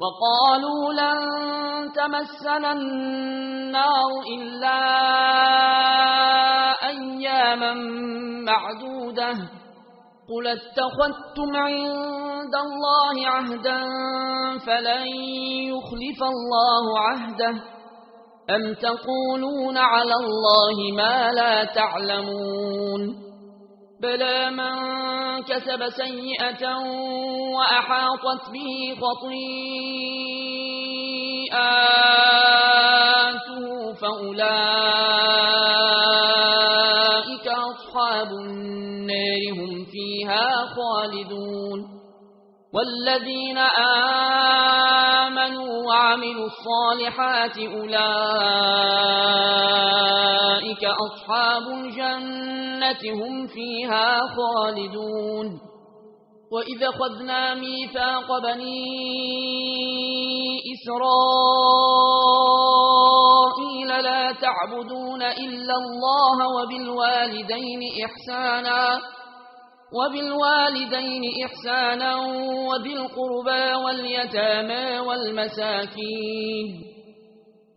وقالوا لن تمسنا النار إلا أياما معدودة. قل اتخذتم عند الله عهدا فلن يخلف الله عهده. أم تقولون على الله ما لا تعلمون؟ بلى من كسب سيئة وأحاطت به خطيئاته فأولئك أصحاب النار هم فيها خالدون والذين آمنوا وعملوا الصالحات أولئك أصحاب الجنة الجنات هم فيها خالدون. وإذا خذنا ميثاق بني إسرائيل لا تعبدون إلا الله وبالوالدين إحسانا وبالوالدين إحسانا وبالقربى واليتامى والمساكين.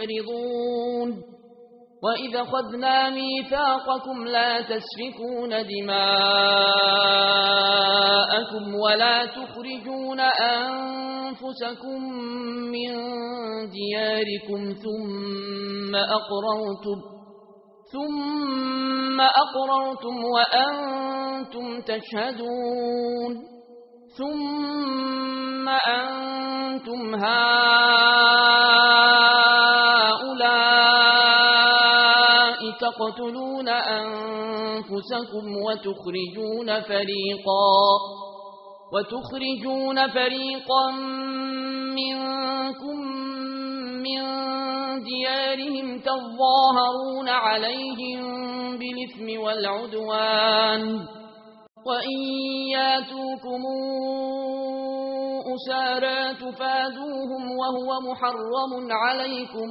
معرضون. وإذا خذنا ميثاقكم لا تسفكون دماءكم ولا تخرجون أنفسكم من دياركم ثم أقررتم ثم أقررتم وأنتم تشهدون ثم أنتم هارون تقتلون أنفسكم وتخرجون فريقا وتخرجون فريقا منكم من ديارهم تظاهرون عليهم بالإثم والعدوان وإن ياتوكم أسارا تفادوهم وهو محرم عليكم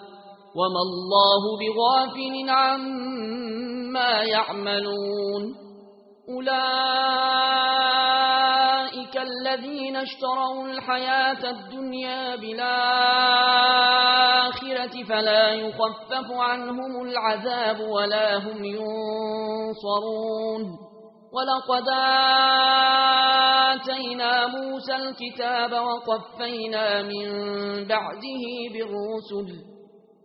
وما الله بغافل عما يعملون أولئك الذين اشتروا الحياة الدنيا بالآخرة فلا يخفف عنهم العذاب ولا هم ينصرون ولقد آتينا موسى الكتاب وقفينا من بعده بالرسل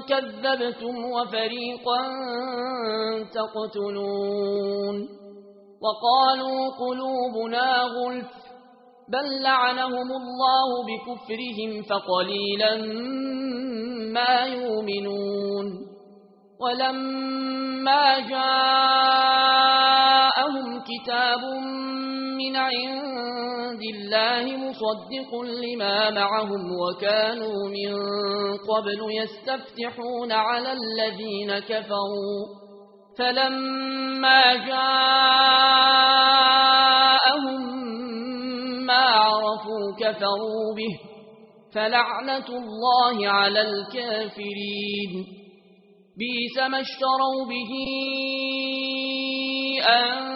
كذبتم وفريقا تقتلون وقالوا قلوبنا غلف بل لعنهم الله بكفرهم فقليلا ما يؤمنون ولما جاءهم كتاب الذين عند الله مصدق لما معهم وكانوا من قبل يستفتحون على الذين كفروا فلما جاءهم ما عرفوا كفروا به فلعنة الله على الكافرين بيس ما اشتروا به أن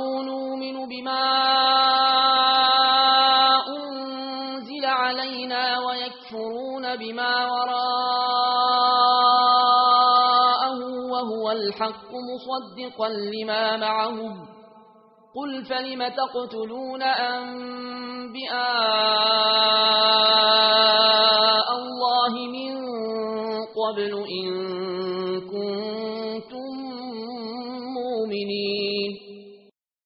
قالوا نؤمن بما أنزل علينا ويكفرون بما وراءه وهو الحق مصدقا لما معهم قل فلم تقتلون أنبئاء